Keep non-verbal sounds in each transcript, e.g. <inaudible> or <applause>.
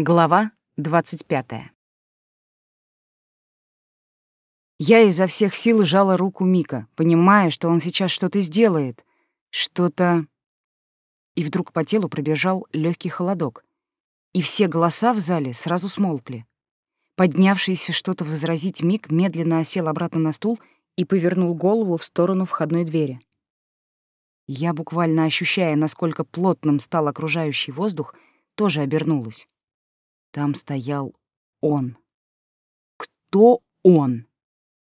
Глава 25. Я изо всех сил сжала руку Мика, понимая, что он сейчас что-то сделает. Что-то... И вдруг по телу пробежал легкий холодок. И все голоса в зале сразу смолкли. Поднявшийся что-то возразить Мик медленно осел обратно на стул и повернул голову в сторону входной двери. Я, буквально ощущая, насколько плотным стал окружающий воздух, тоже обернулась. Там стоял он. Кто он?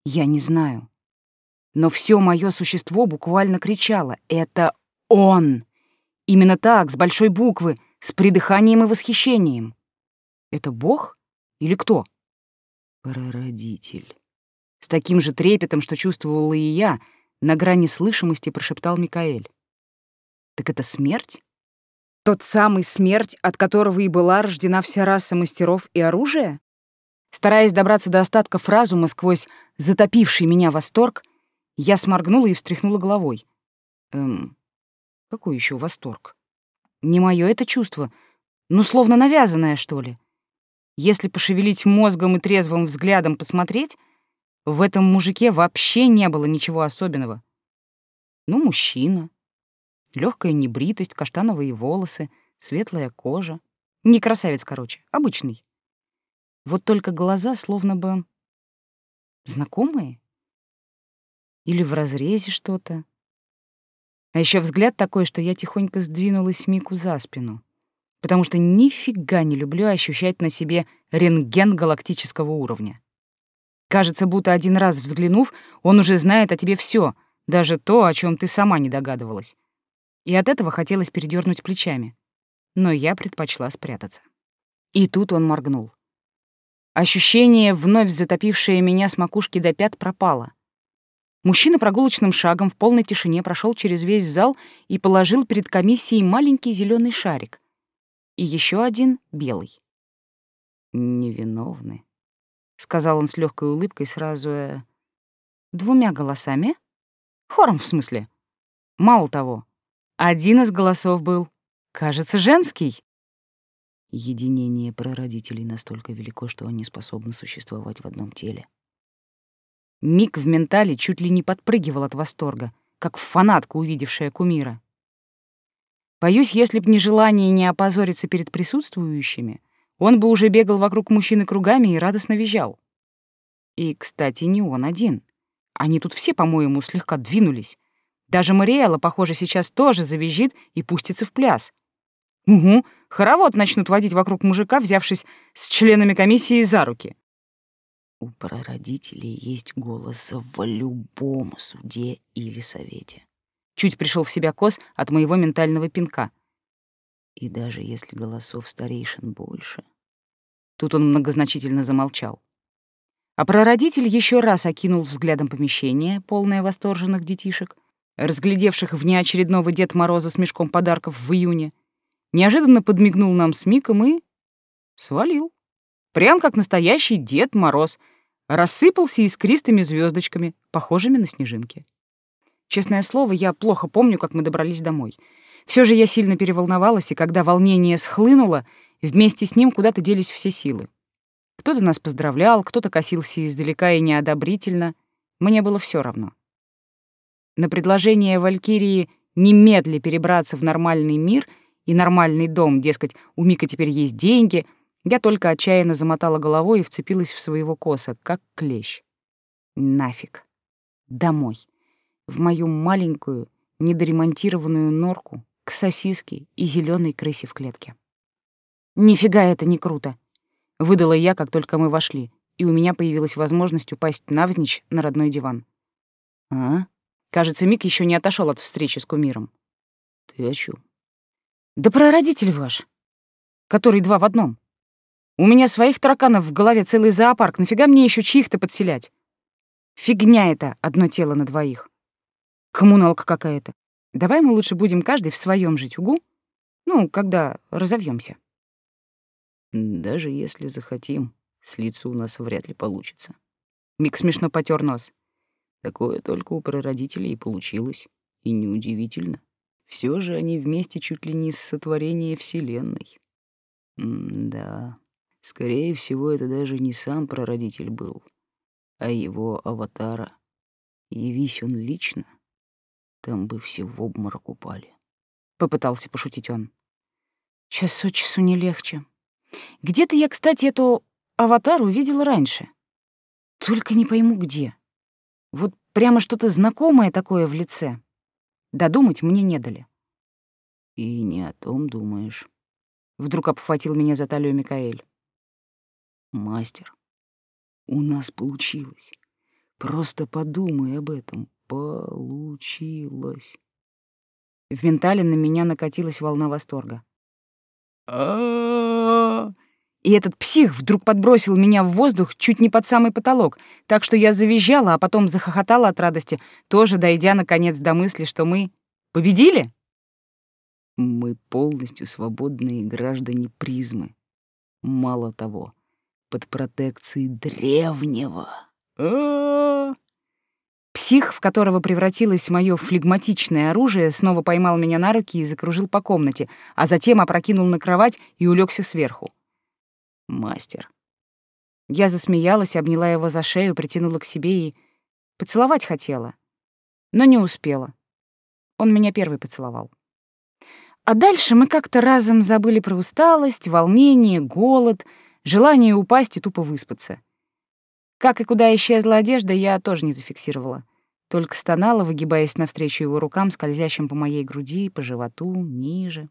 Я не знаю. Но все мое существо буквально кричало «Это он!» Именно так, с большой буквы, с придыханием и восхищением. Это Бог или кто? Прародитель. С таким же трепетом, что чувствовала и я, на грани слышимости прошептал Микаэль. Так это смерть? Тот самый смерть, от которого и была рождена вся раса мастеров и оружия? Стараясь добраться до остатков разума сквозь затопивший меня восторг, я сморгнула и встряхнула головой. Эм, какой еще восторг? Не мое это чувство, ну, словно навязанное, что ли. Если пошевелить мозгом и трезвым взглядом посмотреть, в этом мужике вообще не было ничего особенного. Ну, мужчина, Легкая небритость, каштановые волосы, светлая кожа. Не красавец, короче, обычный. Вот только глаза словно бы знакомые. Или в разрезе что-то. А еще взгляд такой, что я тихонько сдвинулась Мику за спину, потому что нифига не люблю ощущать на себе рентген галактического уровня. Кажется, будто один раз взглянув, он уже знает о тебе все, даже то, о чем ты сама не догадывалась и от этого хотелось передернуть плечами. Но я предпочла спрятаться. И тут он моргнул. Ощущение, вновь затопившее меня с макушки до пят, пропало. Мужчина прогулочным шагом в полной тишине прошел через весь зал и положил перед комиссией маленький зеленый шарик. И еще один белый. «Невиновны», — сказал он с легкой улыбкой сразу... Э, двумя голосами? Хором, в смысле? Мало того, один из голосов был, кажется, женский. Единение прародителей настолько велико, что они способны существовать в одном теле. Мик в ментале чуть ли не подпрыгивал от восторга, как фанатка, увидевшая кумира. Боюсь, если б не желание не опозориться перед присутствующими, он бы уже бегал вокруг мужчины кругами и радостно визжал. И, кстати, не он один. Они тут все, по-моему, слегка двинулись, даже Мариэла, похоже, сейчас тоже завизжит и пустится в пляс. Угу, хоровод начнут водить вокруг мужика, взявшись с членами комиссии за руки. У прародителей есть голос в любом суде или совете. Чуть пришел в себя Кос от моего ментального пинка. И даже если голосов старейшин больше... Тут он многозначительно замолчал. А прародитель еще раз окинул взглядом помещение, полное восторженных детишек, разглядевших внеочередного Дед Мороза с мешком подарков в июне, неожиданно подмигнул нам с Миком и... свалил. Прям как настоящий Дед Мороз. Рассыпался искристыми звездочками, похожими на снежинки. Честное слово, я плохо помню, как мы добрались домой. Все же я сильно переволновалась, и когда волнение схлынуло, вместе с ним куда-то делись все силы. Кто-то нас поздравлял, кто-то косился издалека и неодобрительно. Мне было все равно. На предложение Валькирии немедли перебраться в нормальный мир и нормальный дом, дескать, у Мика теперь есть деньги, я только отчаянно замотала головой и вцепилась в своего коса, как клещ. Нафиг. Домой. В мою маленькую, недоремонтированную норку к сосиске и зеленой крысе в клетке. «Нифига это не круто!» — выдала я, как только мы вошли, и у меня появилась возможность упасть навзничь на родной диван. «А?» Кажется, Мик еще не отошел от встречи с кумиром. Ты о чем? Да про родитель ваш, который два в одном. У меня своих тараканов в голове целый зоопарк, нафига мне еще чьих-то подселять? Фигня это, одно тело на двоих. Коммуналка какая-то. Давай мы лучше будем каждый в своем жить, угу? Ну, когда разовьемся. Даже если захотим, слиться у нас вряд ли получится. Мик смешно потер нос. Такое только у прародителей и получилось. И неудивительно. Все же они вместе чуть ли не с сотворения Вселенной. да, скорее всего, это даже не сам прародитель был, а его аватара. Явись он лично, там бы все в обморок упали. Попытался пошутить он. Час от часу не легче. Где-то я, кстати, эту аватару видела раньше. Только не пойму где. Вот прямо что-то знакомое такое в лице. Додумать мне не дали. И не о том думаешь. Вдруг обхватил меня за талию Микаэль. Мастер, у нас получилось. Просто подумай об этом. Получилось. В ментале на меня накатилась волна восторга. И этот псих вдруг подбросил меня в воздух чуть не под самый потолок, так что я завизжала, а потом захохотала от радости, тоже дойдя наконец до мысли, что мы победили. Мы полностью свободные граждане призмы. Мало того, под протекцией древнего. Псих, в которого превратилось мое флегматичное оружие, снова поймал меня на руки и закружил по комнате, а затем опрокинул на кровать и улегся сверху. Мастер. Я засмеялась, обняла его за шею, притянула к себе и поцеловать хотела, но не успела. Он меня первый поцеловал. А дальше мы как-то разом забыли про усталость, волнение, голод, желание упасть и тупо выспаться. Как и куда исчезла одежда, я тоже не зафиксировала. Только стонала, выгибаясь навстречу его рукам, скользящим по моей груди, по животу, ниже.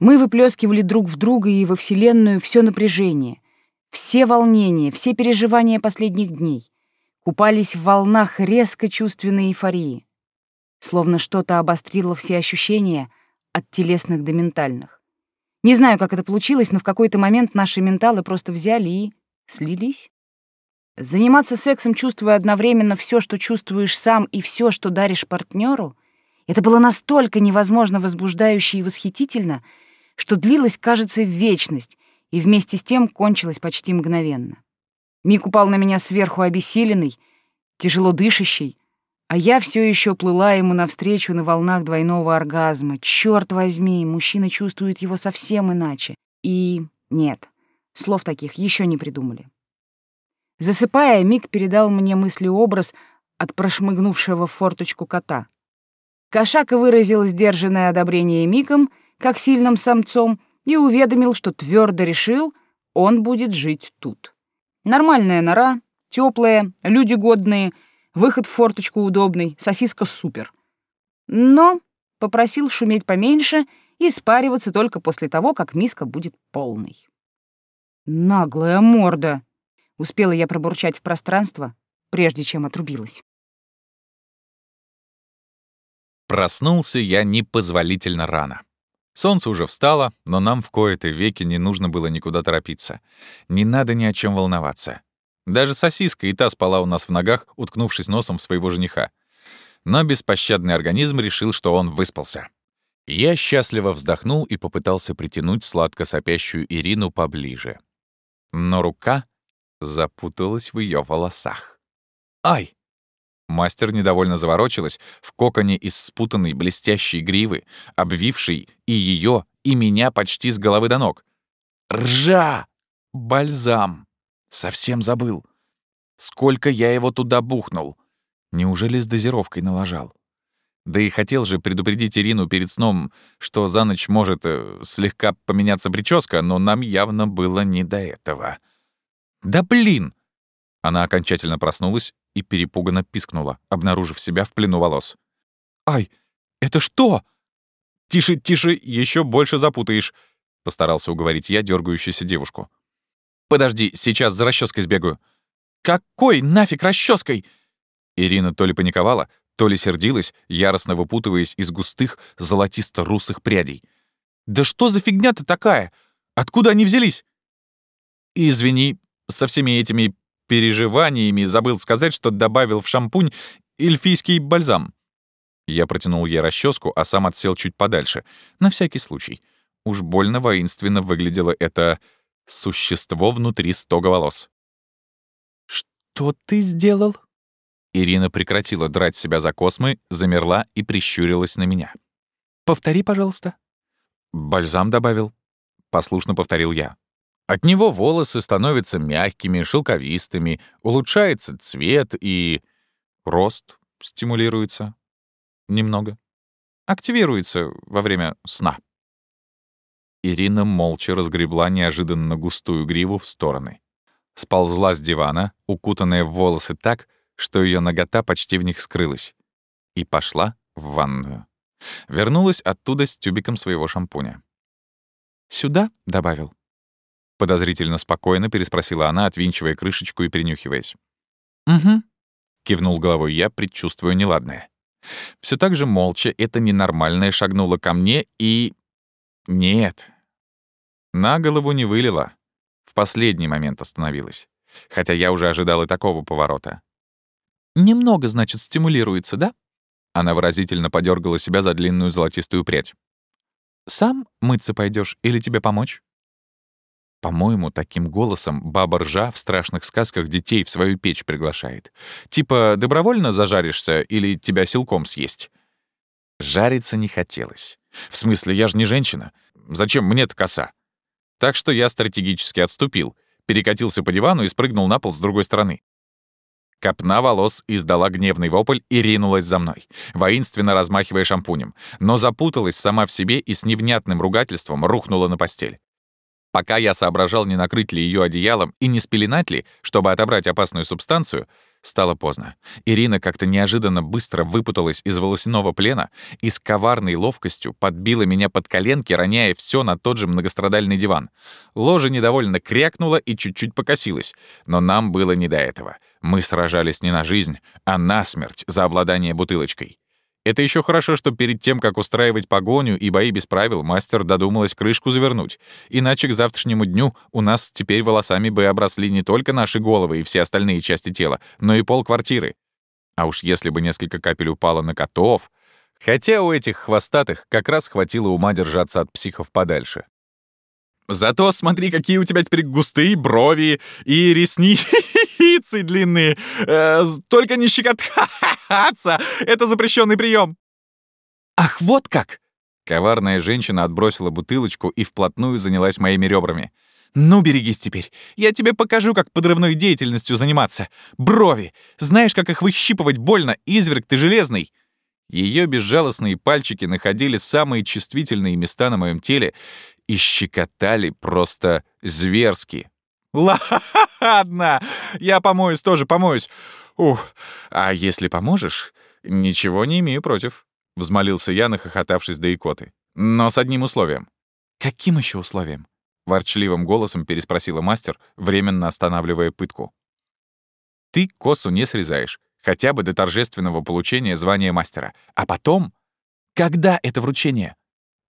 Мы выплескивали друг в друга и во Вселенную все напряжение, все волнения, все переживания последних дней. Купались в волнах резко чувственной эйфории. Словно что-то обострило все ощущения от телесных до ментальных. Не знаю, как это получилось, но в какой-то момент наши менталы просто взяли и слились. Заниматься сексом, чувствуя одновременно все, что чувствуешь сам, и все, что даришь партнеру, это было настолько невозможно возбуждающе и восхитительно, что длилось, кажется, вечность, и вместе с тем кончилось почти мгновенно. Мик упал на меня сверху обессиленный, тяжело дышащий, а я все еще плыла ему навстречу на волнах двойного оргазма. Черт возьми, мужчина чувствует его совсем иначе. И нет, слов таких еще не придумали. Засыпая, Мик передал мне мыслеобраз от прошмыгнувшего в форточку кота. Кошака выразил сдержанное одобрение Миком, как сильным самцом, и уведомил, что твердо решил, он будет жить тут. Нормальная нора, теплая, люди годные, выход в форточку удобный, сосиска супер. Но попросил шуметь поменьше и спариваться только после того, как миска будет полной. Наглая морда. Успела я пробурчать в пространство, прежде чем отрубилась. Проснулся я непозволительно рано. Солнце уже встало, но нам в кои-то веки не нужно было никуда торопиться. Не надо ни о чем волноваться. Даже сосиска и та спала у нас в ногах, уткнувшись носом в своего жениха. Но беспощадный организм решил, что он выспался. Я счастливо вздохнул и попытался притянуть сладко сопящую Ирину поближе. Но рука запуталась в ее волосах. «Ай!» Мастер недовольно заворочилась в коконе из спутанной блестящей гривы, обвившей и ее, и меня почти с головы до ног. «Ржа! Бальзам! Совсем забыл. Сколько я его туда бухнул! Неужели с дозировкой налажал?» Да и хотел же предупредить Ирину перед сном, что за ночь может э, слегка поменяться прическа, но нам явно было не до этого. «Да блин!» Она окончательно проснулась и перепуганно пискнула, обнаружив себя в плену волос. «Ай, это что?» «Тише, тише, еще больше запутаешь», — постарался уговорить я дергающуюся девушку. «Подожди, сейчас за расческой сбегаю». «Какой нафиг расческой? Ирина то ли паниковала, то ли сердилась, яростно выпутываясь из густых золотисто-русых прядей. «Да что за фигня-то такая? Откуда они взялись?» «Извини, со всеми этими переживаниями забыл сказать, что добавил в шампунь эльфийский бальзам. Я протянул ей расческу, а сам отсел чуть подальше, на всякий случай. Уж больно воинственно выглядело это существо внутри стога волос. «Что ты сделал?» Ирина прекратила драть себя за космы, замерла и прищурилась на меня. «Повтори, пожалуйста». «Бальзам добавил», послушно повторил я. От него волосы становятся мягкими, шелковистыми, улучшается цвет и... рост стимулируется. Немного. Активируется во время сна. Ирина молча разгребла неожиданно густую гриву в стороны. Сползла с дивана, укутанная в волосы так, что ее нагота почти в них скрылась, и пошла в ванную. Вернулась оттуда с тюбиком своего шампуня. «Сюда?» — добавил. Подозрительно спокойно переспросила она, отвинчивая крышечку и принюхиваясь. «Угу», — кивнул головой я, предчувствуя неладное. Все так же молча это ненормальное шагнуло ко мне и... Нет. На голову не вылила. В последний момент остановилась. Хотя я уже ожидал и такого поворота. «Немного, значит, стимулируется, да?» Она выразительно подергала себя за длинную золотистую прядь. «Сам мыться пойдешь или тебе помочь?» По-моему, таким голосом баба ржа в страшных сказках детей в свою печь приглашает. Типа, добровольно зажаришься или тебя силком съесть? Жариться не хотелось. В смысле, я же не женщина. Зачем мне-то коса? Так что я стратегически отступил, перекатился по дивану и спрыгнул на пол с другой стороны. Копна волос издала гневный вопль и ринулась за мной, воинственно размахивая шампунем, но запуталась сама в себе и с невнятным ругательством рухнула на постель. Пока я соображал, не накрыть ли ее одеялом и не спеленать ли, чтобы отобрать опасную субстанцию, стало поздно. Ирина как-то неожиданно быстро выпуталась из волосяного плена и с коварной ловкостью подбила меня под коленки, роняя все на тот же многострадальный диван. Ложа недовольно крякнула и чуть-чуть покосилась. Но нам было не до этого. Мы сражались не на жизнь, а на смерть за обладание бутылочкой. Это еще хорошо, что перед тем, как устраивать погоню и бои без правил, мастер додумалась крышку завернуть. Иначе к завтрашнему дню у нас теперь волосами бы обросли не только наши головы и все остальные части тела, но и пол квартиры. А уж если бы несколько капель упало на котов... Хотя у этих хвостатых как раз хватило ума держаться от психов подальше. Зато смотри, какие у тебя теперь густые брови и ресницы <laughs> длинные. Э, только не щекотаться, это запрещенный прием. Ах, вот как! Коварная женщина отбросила бутылочку и вплотную занялась моими ребрами. «Ну, берегись теперь. Я тебе покажу, как подрывной деятельностью заниматься. Брови! Знаешь, как их выщипывать больно, изверг ты железный!» Ее безжалостные пальчики находили самые чувствительные места на моем теле и щекотали просто зверски. «Ладно, я помоюсь тоже, помоюсь. Ух, а если поможешь, ничего не имею против», — взмолился я, нахохотавшись до икоты. «Но с одним условием». «Каким еще условием?» — ворчливым голосом переспросила мастер, временно останавливая пытку. «Ты косу не срезаешь, хотя бы до торжественного получения звания мастера. А потом... Когда это вручение?» —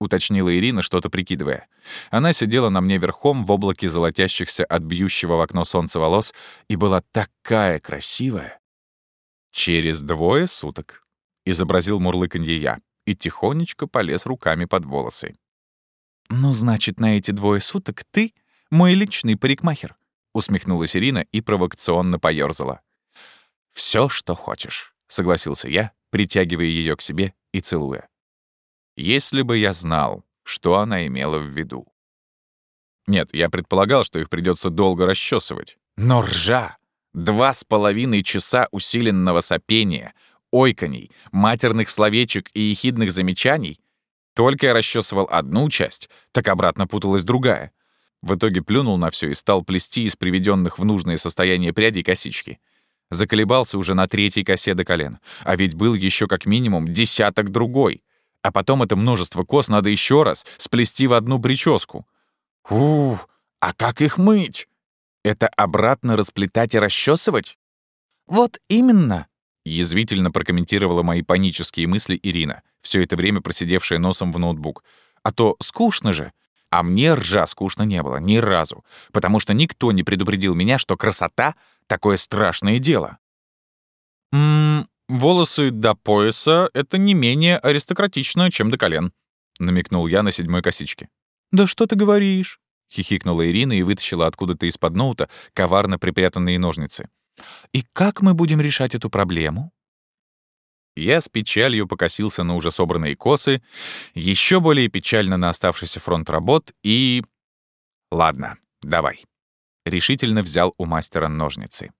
уточнила Ирина, что-то прикидывая. Она сидела на мне верхом в облаке золотящихся от бьющего в окно солнца волос и была такая красивая. «Через двое суток», — изобразил мурлыканье я и тихонечко полез руками под волосы. «Ну, значит, на эти двое суток ты мой личный парикмахер», — усмехнулась Ирина и провокационно поёрзала. «Всё, что хочешь», — согласился я, притягивая её к себе и целуя. Если бы я знал, что она имела в виду. Нет, я предполагал, что их придется долго расчесывать. Но ржа! Два с половиной часа усиленного сопения, ойканий, матерных словечек и ехидных замечаний. Только я расчесывал одну часть, так обратно путалась другая. В итоге плюнул на все и стал плести из приведенных в нужное состояние прядей косички. Заколебался уже на третьей косе до колен. А ведь был еще как минимум десяток другой. А потом это множество кос надо еще раз сплести в одну прическу. Ух, а как их мыть? Это обратно расплетать и расчесывать? Вот именно, язвительно прокомментировала мои панические мысли Ирина, все это время просидевшая носом в ноутбук. А то скучно же. А мне ржа скучно не было ни разу, потому что никто не предупредил меня, что красота — такое страшное дело. «М «Волосы до пояса — это не менее аристократично, чем до колен», — намекнул я на седьмой косичке. «Да что ты говоришь?» — хихикнула Ирина и вытащила откуда-то из-под ноута коварно припрятанные ножницы. «И как мы будем решать эту проблему?» Я с печалью покосился на уже собранные косы, еще более печально на оставшийся фронт работ и... Ладно, давай. Решительно взял у мастера ножницы.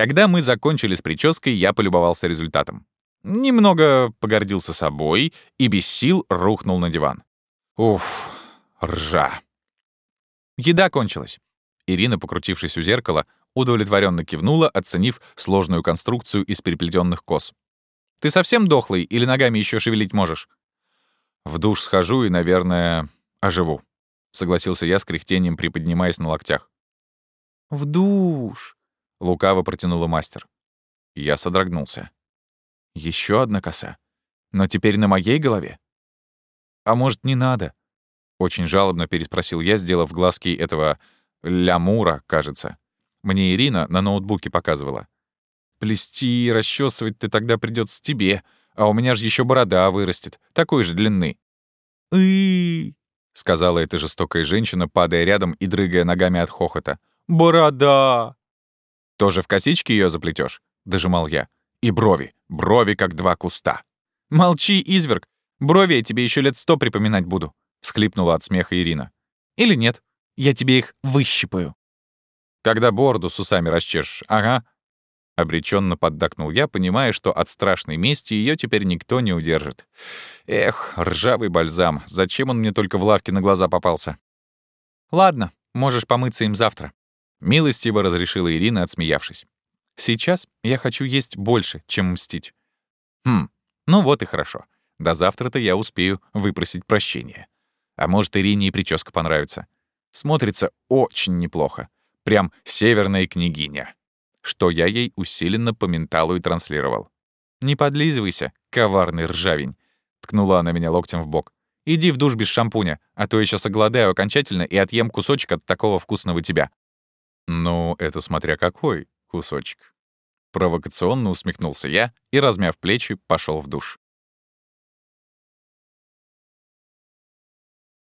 Когда мы закончили с прической, я полюбовался результатом. Немного погордился собой и без сил рухнул на диван. Уф, ржа. Еда кончилась. Ирина, покрутившись у зеркала, удовлетворенно кивнула, оценив сложную конструкцию из переплетенных кос. «Ты совсем дохлый или ногами еще шевелить можешь?» «В душ схожу и, наверное, оживу», — согласился я с кряхтением, приподнимаясь на локтях. «В душ!» — лукаво протянула мастер. Я содрогнулся. Еще одна коса. Но теперь на моей голове? А может, не надо? Очень жалобно переспросил я, сделав глазки этого лямура, кажется. Мне Ирина на ноутбуке показывала. Плести и расчесывать ты тогда придется тебе, а у меня же еще борода вырастет, такой же длины. и сказала эта жестокая женщина, падая рядом и дрыгая ногами от хохота. «Борода!» «Тоже в косички ее заплетешь? дожимал я. «И брови, брови как два куста». «Молчи, изверг, брови я тебе еще лет сто припоминать буду», — всхлипнула от смеха Ирина. «Или нет, я тебе их выщипаю». «Когда бороду с усами расчешешь, ага». Обреченно поддакнул я, понимая, что от страшной мести ее теперь никто не удержит. Эх, ржавый бальзам, зачем он мне только в лавке на глаза попался? «Ладно, можешь помыться им завтра», — милостиво разрешила Ирина, отсмеявшись. «Сейчас я хочу есть больше, чем мстить». «Хм, ну вот и хорошо. До завтра-то я успею выпросить прощения. А может, Ирине и прическа понравится. Смотрится очень неплохо. Прям северная княгиня. Что я ей усиленно по менталу и транслировал. «Не подлизывайся, коварный ржавень», — ткнула она меня локтем в бок. «Иди в душ без шампуня, а то я сейчас оголодаю окончательно и отъем кусочек от такого вкусного тебя». «Ну, это смотря какой кусочек». Провокационно усмехнулся я и, размяв плечи, пошел в душ.